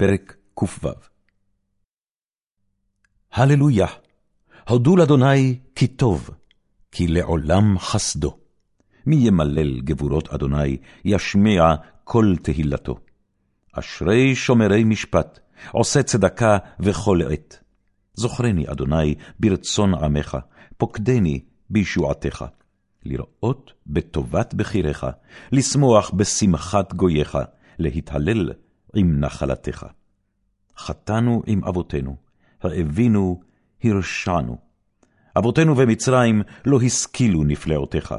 פרק ק"ו הללויה, הודו לאדוני כי טוב, כי לעולם חסדו. מי ימלל גבורות אדוני, ישמיע כל תהילתו. אשרי שומרי משפט, עושה צדקה וכל עת. זוכרני, אדוני, ברצון עמך, פוקדני בישועתך. לראות בטובת בחיריך, לשמוח בשמחת גוייך, להתהלל עם נחלתך. חטאנו עם אבותינו, האבינו, הרשענו. אבותינו במצרים לא השכילו נפלאותיך,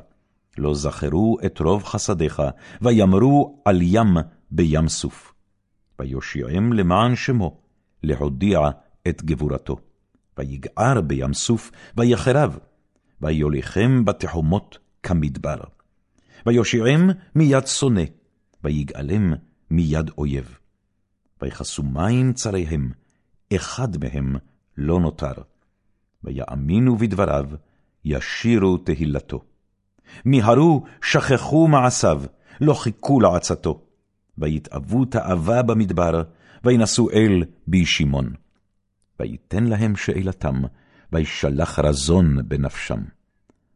לא זכרו את רוב חסדיך, ויאמרו על ים בים סוף. ויושיעם למען שמו, להודיע את גבורתו. ויגער בים סוף, ויחרב, ויוליכם בתחומות כמדבר. ויושיעם מיד שונא, ויגאלם מיד אויב. ויכסו מים צריהם, אחד מהם לא נותר. ויאמינו בדבריו, ישירו תהילתו. מיהרו, שכחו מעשיו, לא חיכו לעצתו. ויתאוו תאווה במדבר, וינשאו אל בישימון. ויתן להם שאלתם, וישלח רזון בנפשם.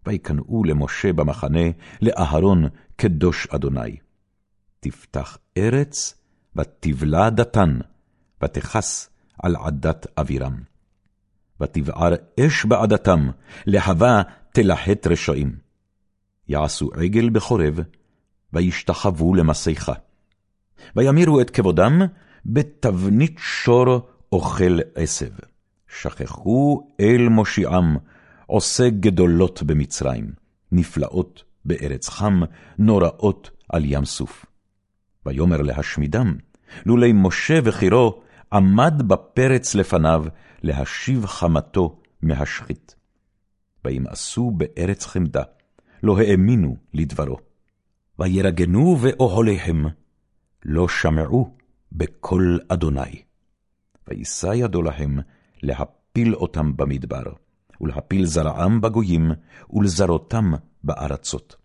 ויקנאו למשה במחנה, לאהרון קדוש אדוני. תפתח ארץ, ותבלע דתן, ותכס על עדת אבירם. ותבער אש בעדתם, להבה תלהט רשעים. יעשו עגל בחורב, וישתחוו למסיכה. וימירו את כבודם בתבנית שור אוכל עשב. שכחו אל מושיעם, עושה גדולות במצרים, נפלאות בארץ חם, נוראות על ים סוף. ויאמר להשמידם, לולי משה וחירו עמד בפרץ לפניו, להשיב חמתו מהשחית. וימאסו בארץ חמדה, לא האמינו לדברו. וירגנו באוהליהם, לא שמעו בקול אדוני. וישא ידו להם להפיל אותם במדבר, ולהפיל זרעם בגויים, ולזרותם בארצות.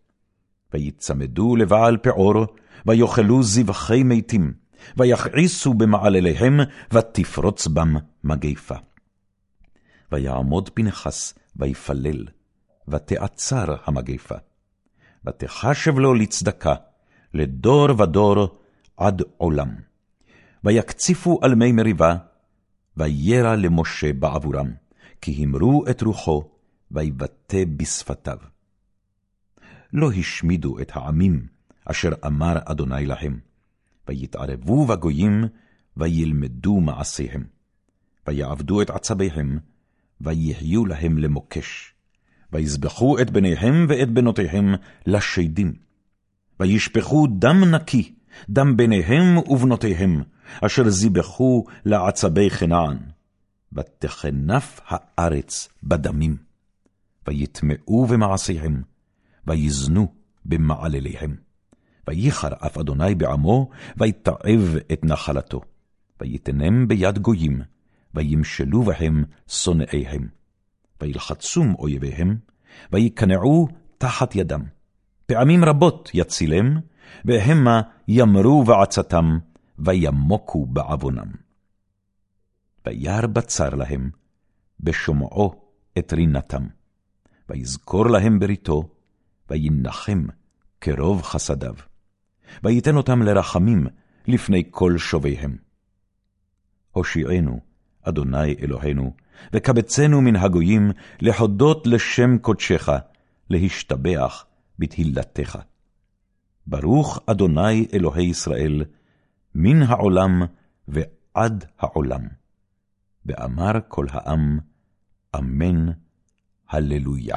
ויצמדו לבעל פעור, ויאכלו זבחי מתים, ויכעיסו במעלליהם, ותפרוץ בם מגיפה. ויעמוד פנחס, ויפלל, ותעצר המגיפה. ותחשב לו לצדקה, לדור ודור עד עולם. ויקציפו על מי מריבה, וירא למשה בעבורם, כי המרו את רוחו, ויבטא בשפתיו. לא השמידו את העמים, אשר אמר אדוני להם, ויתערבו בגויים, וילמדו מעשיהם. ויעבדו את עצביהם, ויהיו להם למוקש. ויזבחו את בניהם ואת בנותיהם לשדים. וישפכו דם נקי, דם בניהם ובנותיהם, אשר זיבחו לעצבי כנען. ותכנף הארץ בדמים. ויטמעו במעשיהם, ויזנו במעלליהם. וייחר אף אדוני בעמו, ויתעב את נחלתו. ויתנם ביד גויים, וימשלו בהם שונאיהם. וילחצום אויביהם, ויקנעו תחת ידם. פעמים רבות יצילם, והמה ימרו בעצתם, וימוקו בעוונם. וירא בצר להם, בשומעו את רינתם. ויזכור להם בריתו, וינחם כרוב חסדיו. ויתן אותם לרחמים לפני כל שוביהם. הושיענו, אדוני אלוהינו, וקבצנו מן הגויים, להודות לשם קודשך, להשתבח בתהילתך. ברוך אדוני אלוהי ישראל, מן העולם ועד העולם. ואמר כל העם, אמן, הללויה.